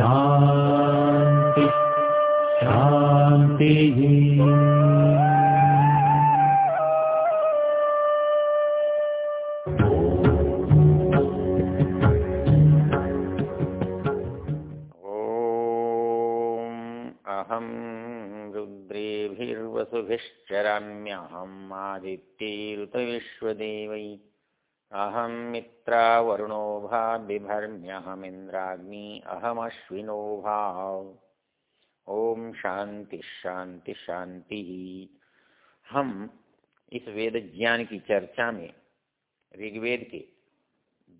ओ अहम् रुद्रेभिर्वसुभिश्चराम्यहम् आदित्ये ऋतविश्वदेवै आदित्यैरुतविश्वदेवै अहं मित्रावरुणो भा बिभर्म्यहमिन्द्राग्नि अहमश्विनो भाव। ओम शांति शांति शांति। हम इस वेद ज्ञान की चर्चा में ऋग्वेद के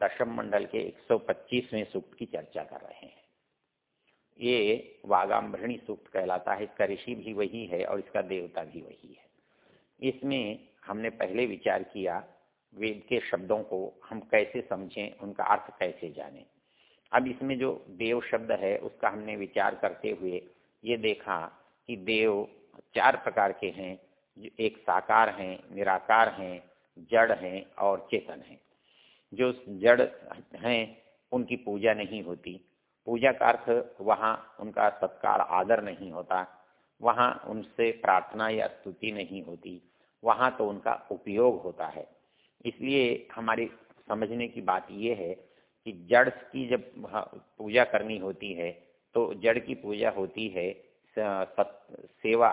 दशम मंडल के 125वें सूक्त की चर्चा कर रहे हैं। ये वागाम्भरणी सूक्त कहलाता है, इसका ऋषि भी वही है और इसका देवता भी वही है। इसमें हमने पहले विचार किया वेद के शब्दों को हम कैसे समझें, उनका अर्थ कैसे जानें। अब इसमें जो देव शब्द है, उसका हमने विचार करते हुए ये देखा कि देव चार प्रकार के हैं, जो एक साकार हैं, निराकार हैं, जड़ हैं और चेतन हैं। जो जड़ हैं, उनकी पूजा नहीं होती। पूजा का अर्थ वहाँ उनका सत्कार, आदर नहीं होता। वहाँ उनसे प्रार्थना या स्तुति नहीं होती। वहाँ तो उनका उपयोग होता है। इसलिए हमारी समझने की बात यह है कि जड़ की जब पूजा करनी होती है तो जड़ की पूजा होती है सेवा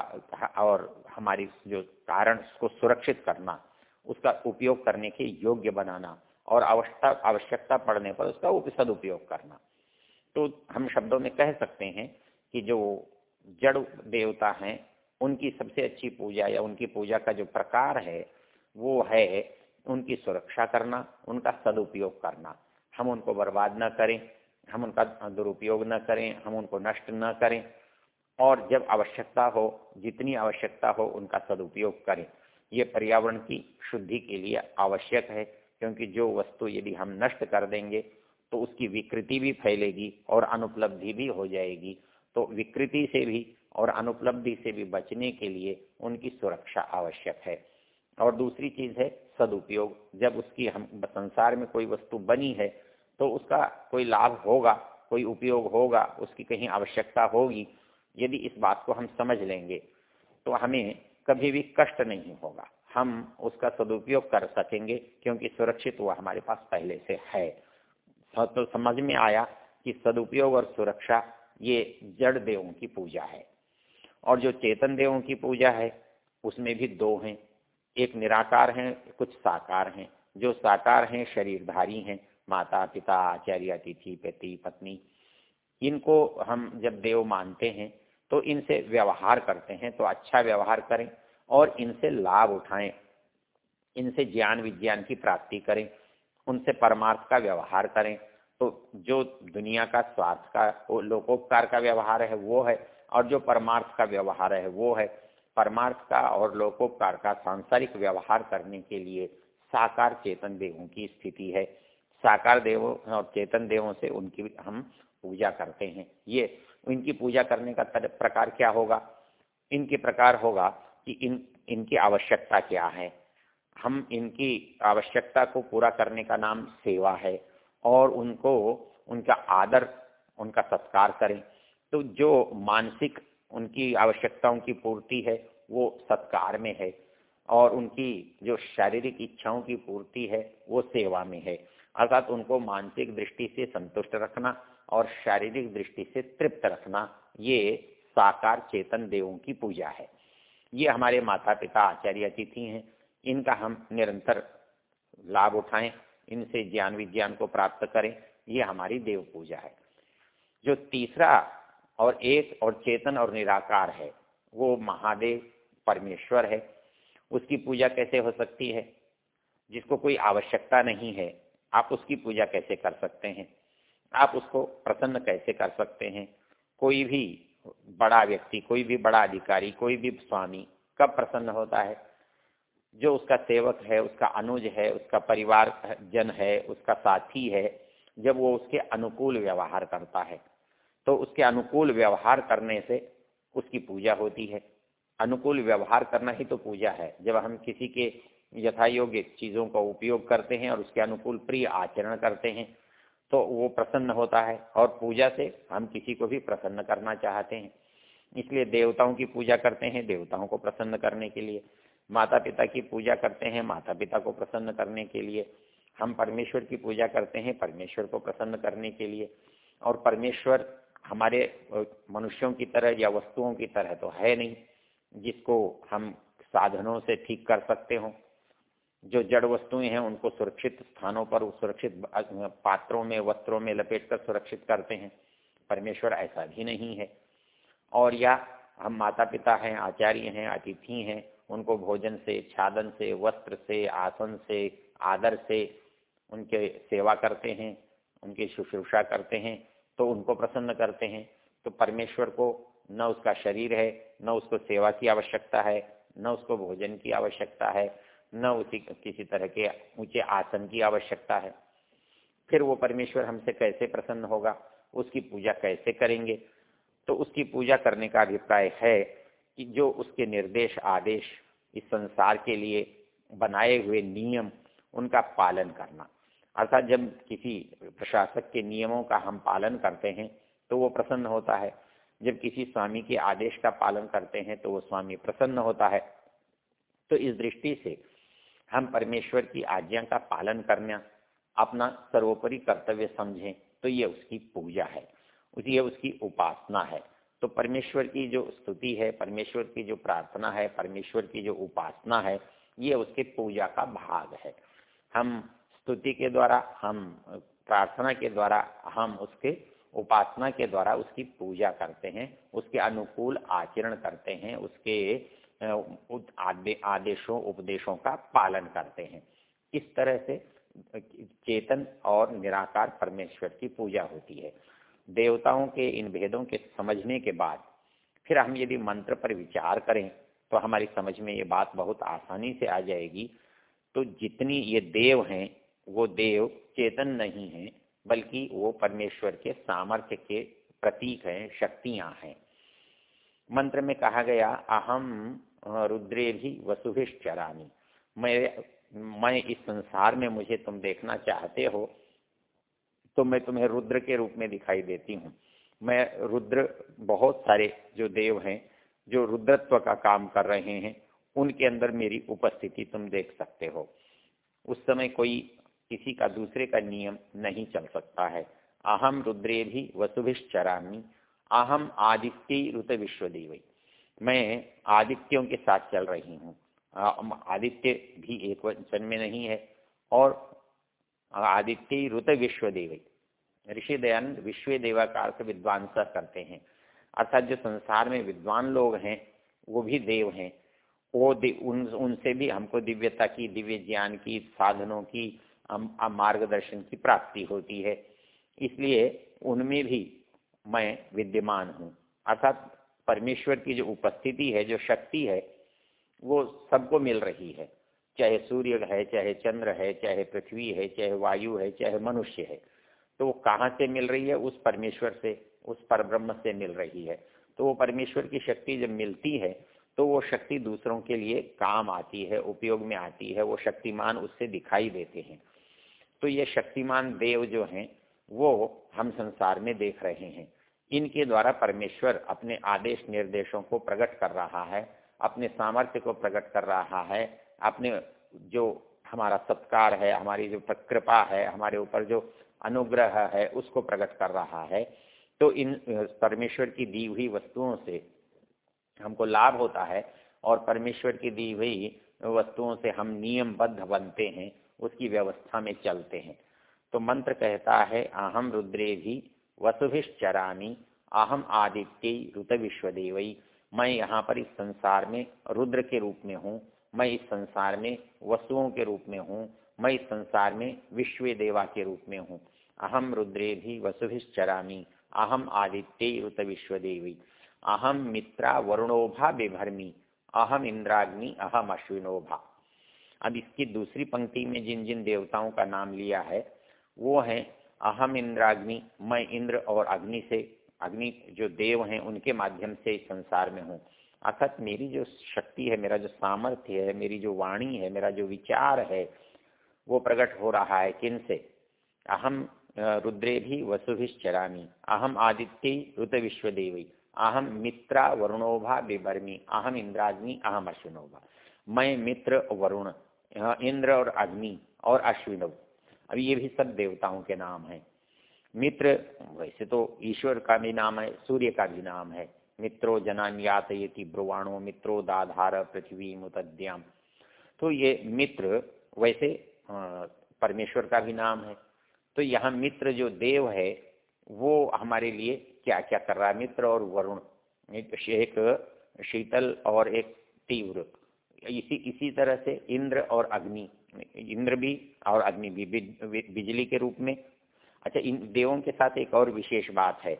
और हमारी जो कारण को सुरक्षित करना, उसका उपयोग करने के योग्य बनाना और आवश्यकता आवश्यकता पड़ने पर उसका सदुपयोग करना। तो हम शब्दों में कह सकते हैं कि जो जड़ देवता हैं, उनकी सबसे अच्छी पूजा या उनकी पूजा का जो प्रकार है, वो है उनकी सुरक्षा करना, उनका सदुपयोग करना। हम उनको बर्बाद न करें, हम उनका दुरुपयोग न करें, हम उनको नष्ट न करें। और जब आवश्यकता हो, जितनी आवश्यकता हो, उनका सदुपयोग करें। ये पर्यावरण की शुद्धि के लिए आवश्यक है, क्योंकि जो वस्तु यदि हम नष्ट कर देंगे तो उसकी विकृति भी फैलेगी और अनुपलब्धि भी हो जाएगी। तो विकृति से भी और अनुपलब्धि से भी बचने के लिए उनकी सुरक्षा आवश्यक है। और दूसरी चीज़ है सदुपयोग। जब उसकी हम संसार में कोई वस्तु बनी है तो उसका कोई लाभ होगा, कोई उपयोग होगा, उसकी कहीं आवश्यकता होगी, यदि इस बात को हम समझ लेंगे तो हमें कभी भी कष्ट नहीं होगा। हम उसका सदुपयोग कर सकेंगे, क्योंकि सुरक्षित वो हमारे पास पहले से है। तो समझ में आया कि सदुपयोग और सुरक्षा ये जड़ देवों की पूजा है। और जो चेतन देवों की पूजा है, उसमें भी दो हैं। एक निराकार हैं, कुछ साकार हैं। जो साकार हैं, शरीरधारी हैं। माता, पिता, आचार्य, अतिथि, पति, पत्नी, इनको हम जब देव मानते हैं तो इनसे व्यवहार करते हैं तो अच्छा व्यवहार करें और इनसे लाभ उठाएँ। इनसे ज्ञान, विज्ञान की प्राप्ति करें। उनसे परमार्थ का व्यवहार करें। तो जो दुनिया का स्वार्थ का लोकोपकार का व्यवहार है, वो है। और जो परमार्थ का व्यवहार है, वो है। परमार्थ का और लोकोपकार का सांसारिक व्यवहार करने के लिए साकार चेतन देवों की स्थिति है। साकार देवों और चेतन देवों से उनकी हम पूजा करते हैं। ये, इनकी पूजा करने का प्रकार क्या होगा? इनके प्रकार होगा कि इन, इनकी आवश्यकता क्या है? हम इनकी आवश्यकता को पूरा करने का नाम सेवा है और उनको, उनका आदर, उनका सत्कार करें। तो जो मानसिक उनकी आवश्यकताओं की पूर्ति है, वो सत्कार में है और उनकी जो शारीरिक इच्छाओं की पूर्ति है, वो सेवा में है। अर्थात उनको मानसिक दृष्टि से संतुष्ट रखना और शारीरिक दृष्टि से तृप्त रखना, ये साकार चेतन देवों की पूजा है। ये हमारे माता पिता आचार्य अतिथि हैं, इनका हम निरंतर लाभ उठाएँ, इनसे ज्ञान विज्ञान को प्राप्त करें, ये हमारी देव पूजा है। जो तीसरा और एक और चेतन और निराकार है। वो महादेव, परमेश्वर है। उसकी पूजा कैसे हो सकती है? जिसको कोई आवश्यकता नहीं है, आप उसकी पूजा कैसे कर सकते हैं? आप उसको प्रसन्न कैसे कर सकते हैं? कोई भी बड़ा व्यक्ति, कोई भी बड़ा अधिकारी, कोई भी स्वामी कब प्रसन्न होता है? जो उसका सेवक है, उसका अनुज है, उसका परिवार जन है, उसका साथी है, जब वो उसके अनुकूल व्यवहार करता है। तो उसके अनुकूल व्यवहार करने से उसकी पूजा होती है। अनुकूल व्यवहार करना ही तो पूजा है। जब हम किसी के यथा योग्य चीज़ों का उपयोग करते हैं और उसके अनुकूल प्रिय आचरण करते हैं तो वो प्रसन्न होता है और पूजा से हम किसी को भी प्रसन्न करना चाहते हैं। इसलिए देवताओं की पूजा करते हैं देवताओं को प्रसन्न करने के लिए। माता पिता की पूजा करते हैं माता पिता को प्रसन्न करने के लिए। हम परमेश्वर की पूजा करते हैं परमेश्वर को प्रसन्न करने के लिए। और परमेश्वर हमारे मनुष्यों की तरह या वस्तुओं की तरह तो है नहीं, जिसको हम साधनों से ठीक कर सकते हों। जो जड़ वस्तुएँ हैं, उनको सुरक्षित स्थानों पर, सुरक्षित पात्रों में, वस्त्रों में लपेट कर सुरक्षित करते हैं। परमेश्वर ऐसा भी नहीं है। और या हम माता पिता हैं, आचार्य हैं, अतिथि हैं, उनको भोजन से, छादन से, वस्त्र से, आसन से, आदर से उनके सेवा करते हैं, उनकी शुश्रूषा करते हैं। तो उनको प्रसन्न करते हैं। तो परमेश्वर को न उसका शरीर है, न उसको सेवा की आवश्यकता है, न उसको भोजन की आवश्यकता है, न उसी किसी तरह के ऊँचे आसन की आवश्यकता है। फिर वो परमेश्वर हमसे कैसे प्रसन्न होगा? उसकी पूजा कैसे करेंगे? तो उसकी पूजा करने का अभिप्राय है कि जो उसके निर्देश, आदेश इस संसार के लिए बनाए हुए नियम, उनका पालन करना। अर्थात जब किसी प्रशासक के नियमों का हम पालन करते हैं तो वो प्रसन्न होता है। जब किसी स्वामी के आदेश का पालन करते हैं तो वो स्वामी प्रसन्न होता है। तो इस दृष्टि से हम परमेश्वर की आज्ञा का पालन करना, अपना सर्वोपरि कर्तव्य समझें तो ये उसकी पूजा है ये उसकी उपासना है। तो परमेश्वर की जो स्तुति है, परमेश्वर की जो प्रार्थना है, परमेश्वर की जो उपासना है, ये उसके पूजा का भाग है। हम स्तुति के द्वारा हम, प्रार्थना के द्वारा हम उसके, उपासना के द्वारा उसकी पूजा करते हैं, उसके अनुकूल आचरण करते हैं, उसके आदेशों, उपदेशों का पालन करते हैं। इस तरह से चेतन और निराकार परमेश्वर की पूजा होती है। देवताओं के इन भेदों के समझने के बाद, फिर हम यदि मंत्र पर विचार करें तो हमारी समझ में ये बात बहुत आसानी से आ जाएगी। तो जितनी ये देव हैं वो देव चेतन नहीं है, बल्कि वो परमेश्वर के सामर्थ्य के प्रतीक हैं, शक्तियाँ हैं। मंत्र में कहा गया अहम रुद्रे भी वसुभिश्चरामी। मैं मैं इस संसार में मुझे तुम देखना चाहते हो तो मैं तुम्हें रुद्र के रूप में दिखाई देती हूँ। मैं रुद्र, बहुत सारे जो देव हैं, जो रुद्रत्व का काम कर रहे हैं, उनके अंदर मेरी उपस्थिति तुम देख सकते हो। उस समय कोई किसी का दूसरे का नियम नहीं चल सकता है। अहम रुद्रे भी वसुभिश्चरामी अहम आदित्य ऋत विश्वदेवी। मैं आदित्यों के साथ चल रही हूँ। आदित्य भी एक वचन में नहीं है, और आदित्य ऋत विश्वदेवी। ऋषि दयानंद विश्व देवा का अर्थ विद्वान करते हैं। अर्थात जो संसार में विद्वान लोग हैं, वो भी देव हैं। वो उन, उनसे भी हमको दिव्यता की, दिव्य ज्ञान की, साधनों की मार्गदर्शन की प्राप्ति होती है। इसलिए उनमें भी मैं विद्यमान हूँ। अर्थात परमेश्वर की जो उपस्थिति है, जो शक्ति है, वो सबको मिल रही है। चाहे सूर्य है, चाहे चंद्र है, चाहे पृथ्वी है, चाहे वायु है, चाहे मनुष्य है। तो वो कहाँ से मिल रही है? उस परमेश्वर से, उस पर ब्रह्म से मिल रही है। तो वो परमेश्वर की शक्ति जब मिलती है तो वो शक्ति दूसरों के लिए काम आती है, उपयोग में आती है, वो शक्तिमान उससे दिखाई देते हैं। तो ये शक्तिमान देव जो हैं, वो हम संसार में देख रहे हैं। इनके द्वारा परमेश्वर अपने आदेश निर्देशों को प्रकट कर रहा है, अपने सामर्थ्य को प्रकट कर रहा है, अपने जो हमारा सत्कार है, हमारी जो कृपा है, हमारे ऊपर जो अनुग्रह है, उसको प्रकट कर रहा है। तो इन, परमेश्वर की दी हुई वस्तुओं से हमको लाभ होता है और परमेश्वर की दी हुई वस्तुओं से हम नियमबद्ध बनते हैं। उसकी व्यवस्था में चलते हैं। तो मंत्र कहता है अहम रुद्रे भी वसुभिश्चरामी अहम आदित्य ऋत विश्वदेवई मैं यहाँ पर इस संसार में रुद्र के रूप में हूँ, मैं इस संसार में वस्तुओं के रूप में हूँ, मैं इस संसार में विश्व देवा के रूप में हूँ। अहम रुद्रे भी वसुभिश्चरामी अहम आदित्य ऋत विश्वदेवी अहम मित्रा वरुणोभा बेभरमी अहम इंद्राग्नि अहम अश्विनोभा। अब इसकी दूसरी पंक्ति में जिन जिन देवताओं का नाम लिया है, वो है अहम इंद्राग्नि, मैं इंद्र और अग्नि से, अग्नि जो देव हैं, उनके माध्यम से इस संसार में हूँ। अर्थात मेरी जो शक्ति है, मेरा जो सामर्थ्य है, मेरी जो वाणी है, मेरा जो विचार है, वो प्रकट हो रहा है किन से? अहम रुद्रे भी वसुभिश्चरामी, अहम आदित्य ऋत विश्वदेवी अहम मित्रा वरुणोभा बिबर्मी अहम इंद्राग्नि, अहम अश्विनोभा। मैं मित्र वरुण इंद्र और अग्नि और अश्विनव अब ये भी सब देवताओं के नाम हैं। मित्र, वैसे तो ईश्वर का भी नाम है, सूर्य का भी नाम है। मित्रो जनान यातयति ब्रुवाणो, मित्रो दाधार पृथ्वी मुतद्याम। तो ये मित्र, वैसे परमेश्वर का भी नाम है। तो यहाँ मित्र जो देव है, वो हमारे लिए क्या क्या कर रहा है? मित्र और वरुण। एक शीतल और एक तीव्र। इसी इसी तरह से इंद्र और अग्नि, इंद्र भी और अग्नि भी बिजली के रूप में। अच्छा इन देवों के साथ एक और विशेष बात है।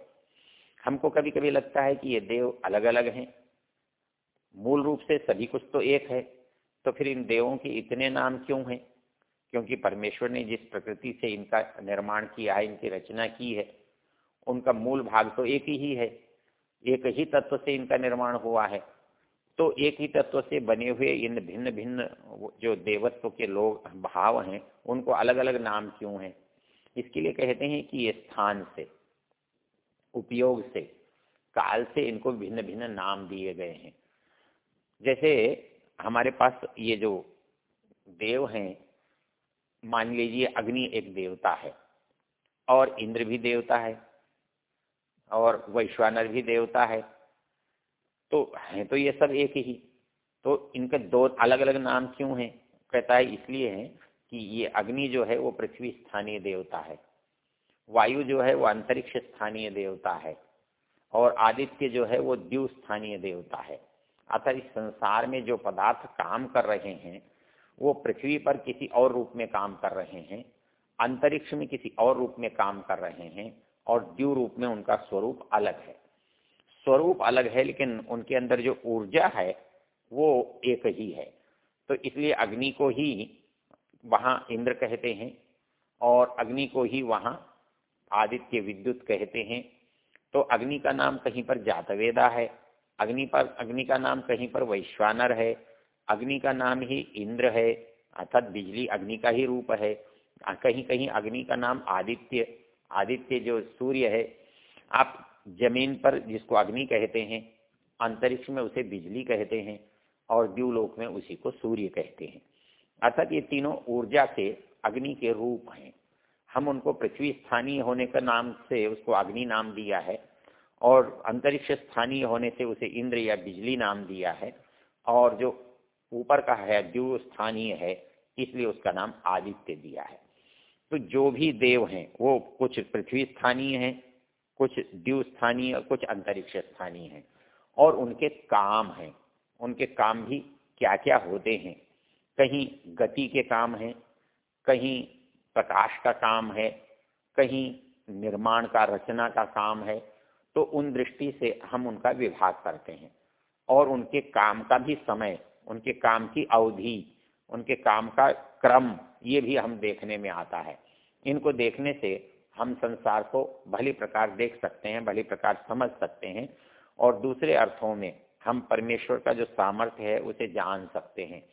हमको कभी कभी लगता है कि ये देव अलग अलग हैं। मूल रूप से सभी कुछ तो एक है तो फिर इन देवों के इतने नाम क्यों हैं? क्योंकि परमेश्वर ने जिस प्रकृति से इनका निर्माण किया है इनकी रचना की है, उनका मूल भाग तो एक ही है। एक ही तत्व से इनका निर्माण हुआ है। तो एक ही तत्व से बने हुए इन भिन्न भिन्न जो देवत्व के लोग, भाव हैं, उनको अलग अलग नाम क्यों हैं? इसके लिए कहते हैं कि ये स्थान से, उपयोग से, काल से इनको भिन्न भिन्न नाम दिए गए हैं। जैसे हमारे पास ये जो देव हैं, मान लीजिए अग्नि एक देवता है, और इंद्र भी देवता है, और वैश्वानर भी देवता है तो है तो ये सब एक ही। तो इनके दो अलग अलग नाम क्यों हैं? कहता है इसलिए है कि ये अग्नि जो है वो पृथ्वी स्थानीय देवता है। वायु जो है वो अंतरिक्ष स्थानीय देवता है। और आदित्य जो है वो द्यू स्थानीय देवता है। अतः इस संसार में जो पदार्थ काम कर रहे हैं, वो पृथ्वी पर किसी और रूप में काम कर रहे हैं, अंतरिक्ष में किसी और रूप में काम कर रहे हैं, और द्यू रूप में उनका स्वरूप अलग है। स्वरूप अलग है, लेकिन उनके अंदर जो ऊर्जा है, वो एक ही है। तो इसलिए अग्नि को ही वहाँ इंद्र कहते हैं और अग्नि को ही वहाँ आदित्य विद्युत कहते हैं। तो अग्नि का नाम कहीं पर जातवेदा है, अग्नि पर, अग्नि का नाम कहीं पर वैश्वानर है, अग्नि का नाम ही इंद्र है, अर्थात बिजली अग्नि का ही रूप है। कहीं कहीं अग्नि का नाम आदित्य आदित्य जो सूर्य है, आप ज़मीन पर जिसको अग्नि कहते हैं, अंतरिक्ष में उसे बिजली कहते हैं और द्यूलोक में उसी को सूर्य कहते हैं। अर्थात ये तीनों ऊर्जा के अग्नि के रूप हैं। हम उनको पृथ्वी स्थानीय होने का नाम से उसको अग्नि नाम दिया है और अंतरिक्ष स्थानीय होने से उसे इंद्र या बिजली नाम दिया है और जो ऊपर का है, द्यू स्थानीय है, इसलिए उसका नाम आदित्य दिया है। तो जो भी देव हैं, वो कुछ पृथ्वी स्थानीय हैं कुछ द्यू स्थानीय, कुछ अंतरिक्ष स्थानीय हैं और उनके काम हैं। उनके काम भी क्या क्या होते हैं? कहीं गति के काम हैं, कहीं प्रकाश का काम है, कहीं निर्माण का, रचना का काम है तो उन दृष्टि से हम उनका विभाग करते हैं। और उनके काम का भी समय, उनके काम की अवधि, उनके काम का क्रम, ये भी हम देखने में आता है। इनको देखने से हम संसार को भली प्रकार देख सकते हैं, भली प्रकार समझ सकते हैं और दूसरे अर्थों में हम परमेश्वर का जो सामर्थ्य है उसे जान सकते हैं।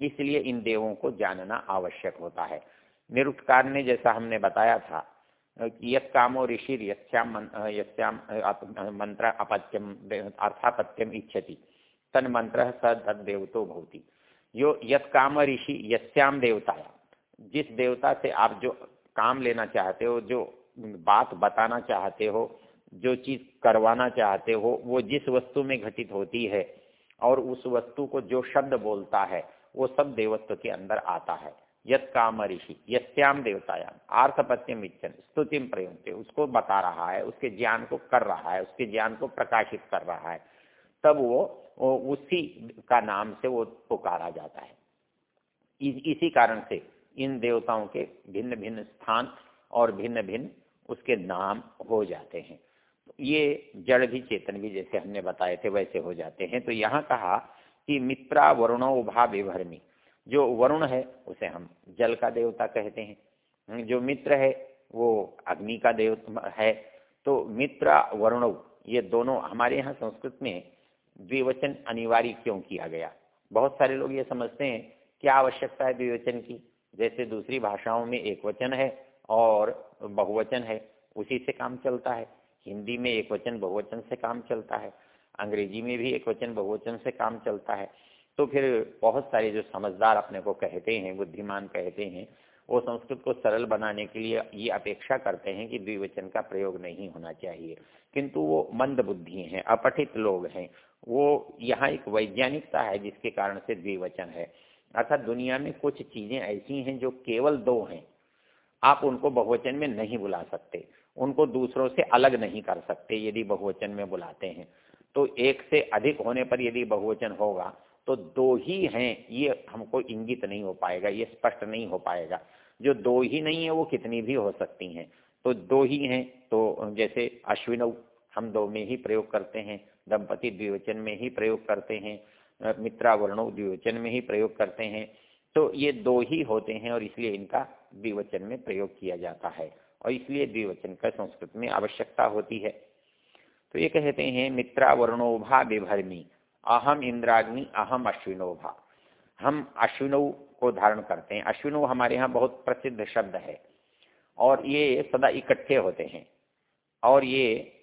इसलिए इन देवों को जानना आवश्यक होता है। निरुक्तकार ने जैसा हमने बताया था यथ कामो ऋषि यस्याम यस्याम मंत्र अपत्यम अर्थापत्यम इच्छति। तन मंत्र स देवतो भवती। यो यथ काम ऋषि यस्याम देवताया। जिस देवता से आप जो काम लेना चाहते हो, जो बात बताना चाहते हो, जो चीज़ करवाना चाहते हो, वो जिस वस्तु में घटित होती है और उस वस्तु को जो शब्द बोलता है, वो सब देवत्व के अंदर आता है। यत काम ऋषि यस्याम देवतायाम आर्थपत्यम इच्छन स्तुतिम प्रयुक्त उसको बता रहा है, उसके ज्ञान को कर रहा है, उसके ज्ञान को प्रकाशित कर रहा है, तब वो उसी का नाम से वो पुकारा जाता है। इसी कारण से इन देवताओं के भिन्न भिन्न स्थान और भिन्न भिन्न उसके नाम हो जाते हैं। ये जड़ भी, चेतन भी जैसे हमने बताए थे, वैसे हो जाते हैं। तो यहाँ कहा कि मित्रा वरुणो उभा विभरमी। जो वरुण है, उसे हम जल का देवता कहते हैं। जो मित्र है, वो अग्नि का देव है। तो मित्र, वरुण, ये दोनों हमारे यहाँ संस्कृत में द्विवचन अनिवार्य क्यों किया गया? बहुत सारे लोग ये समझते हैं, क्या आवश्यकता है द्विवचन की? जैसे दूसरी भाषाओं में एक वचन है और बहुवचन है, उसी से काम चलता है। हिंदी में एक वचन बहुवचन से काम चलता है। अंग्रेज़ी में भी एक वचन बहुवचन से काम चलता है। तो फिर बहुत सारे जो समझदार अपने को कहते हैं, बुद्धिमान कहते हैं, वो संस्कृत को सरल बनाने के लिए ये अपेक्षा करते हैं कि द्विवचन का प्रयोग नहीं होना चाहिए। किंतु वो मंद बुद्धि हैं, अपठित लोग हैं। वो यहाँ एक वैज्ञानिकता है जिसके कारण से द्विवचन है। अर्थात दुनिया में कुछ चीज़ें ऐसी हैं जो केवल दो हैं। आप उनको बहुवचन में नहीं बुला सकते। उनको दूसरों से अलग नहीं कर सकते यदि बहुवचन में बुलाते हैं। तो एक से अधिक होने पर यदि बहुवचन होगा तो दो ही हैं, ये हमको इंगित नहीं हो पाएगा, ये स्पष्ट नहीं हो पाएगा। जो दो ही नहीं है, वो कितनी भी हो सकती हैं। तो दो ही हैं तो जैसे अश्विनव हम दो में ही प्रयोग करते हैं, दंपति द्विवचन में ही प्रयोग करते हैं मित्रा द्विवचन में ही प्रयोग करते हैं। तो ये दो ही होते हैं और इसलिए इनका द्विवचन में प्रयोग किया जाता है। और इसलिए द्विवचन का संस्कृत में आवश्यकता होती है। तो ये कहते हैं मित्रा वर्णोभा विभरमी, अहम इंद्राग्नि, अहम अश्विनोभा हम अश्विनव को धारण करते हैं। अश्विनो हमारे यहाँ बहुत प्रसिद्ध शब्द है। और ये सदा इकट्ठे होते हैं। और ये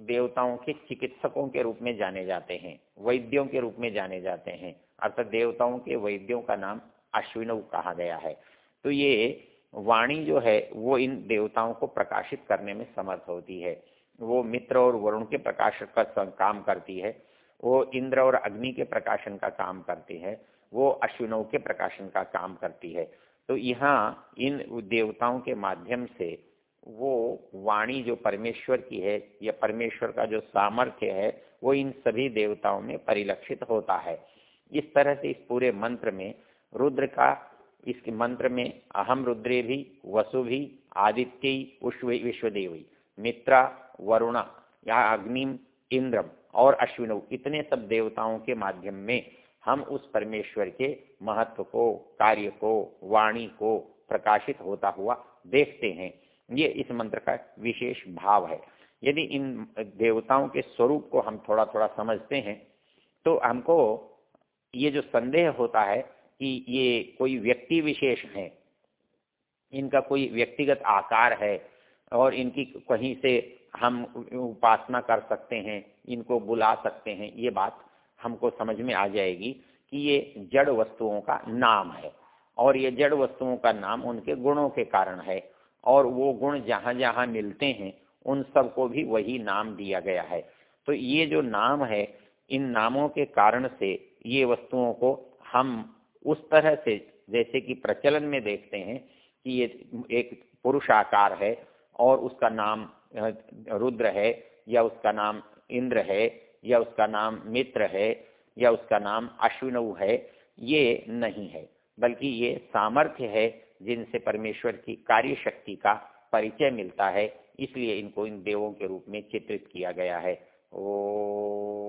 देवताओं के चिकित्सकों के रूप में जाने जाते हैं, वैद्यों के रूप में जाने जाते हैं। अर्थात देवताओं के वैद्यों का नाम अश्विनव कहा गया है। तो ये वाणी जो है, वो इन देवताओं को प्रकाशित करने में समर्थ होती है। वो मित्र और वरुण के प्रकाशक का काम करती है। वो इंद्र और अग्नि के प्रकाशन का काम करती है। वो अश्विनों के प्रकाशन का काम करती है। तो यहाँ इन देवताओं के माध्यम से वो वाणी जो परमेश्वर की है या परमेश्वर का जो सामर्थ्य है, वो इन सभी देवताओं में परिलक्षित होता है। इस तरह से इस पूरे मंत्र में, रुद्र का, इस मंत्र में अहम रुद्रे भी, वसु भी, आदित्य विश्वदेवी, मित्रा, वरुणा, या अग्निम, इंद्रम और अश्विनव इतने सब देवताओं के माध्यम में हम उस परमेश्वर के महत्व को, कार्य को, वाणी को प्रकाशित होता हुआ देखते हैं। ये इस मंत्र का विशेष भाव है। यदि इन देवताओं के स्वरूप को हम थोड़ा थोड़ा समझते हैं तो हमको ये जो संदेह होता है कि ये कोई व्यक्ति विशेष है, इनका कोई व्यक्तिगत आकार है, और इनकी कहीं से हम उपासना कर सकते हैं, इनको बुला सकते हैं, ये बात हमको समझ में आ जाएगी कि ये जड़ वस्तुओं का नाम है। और ये जड़ वस्तुओं का नाम उनके गुणों के कारण है। और वो गुण जहाँ जहाँ मिलते हैं, उन सबको भी वही नाम दिया गया है। तो ये जो नाम है, इन नामों के कारण से ये वस्तुओं को हम उस तरह से, जैसे कि प्रचलन में देखते हैं कि ये एक पुरुष आकार है और उसका नाम रुद्र है, या उसका नाम इंद्र है, या उसका नाम मित्र है, या उसका नाम अश्विनऊ है, ये नहीं है। बल्कि ये सामर्थ्य है जिनसे परमेश्वर की कार्य शक्ति का परिचय मिलता है, इसलिए इनको इन देवों के रूप में चित्रित किया गया है। ओ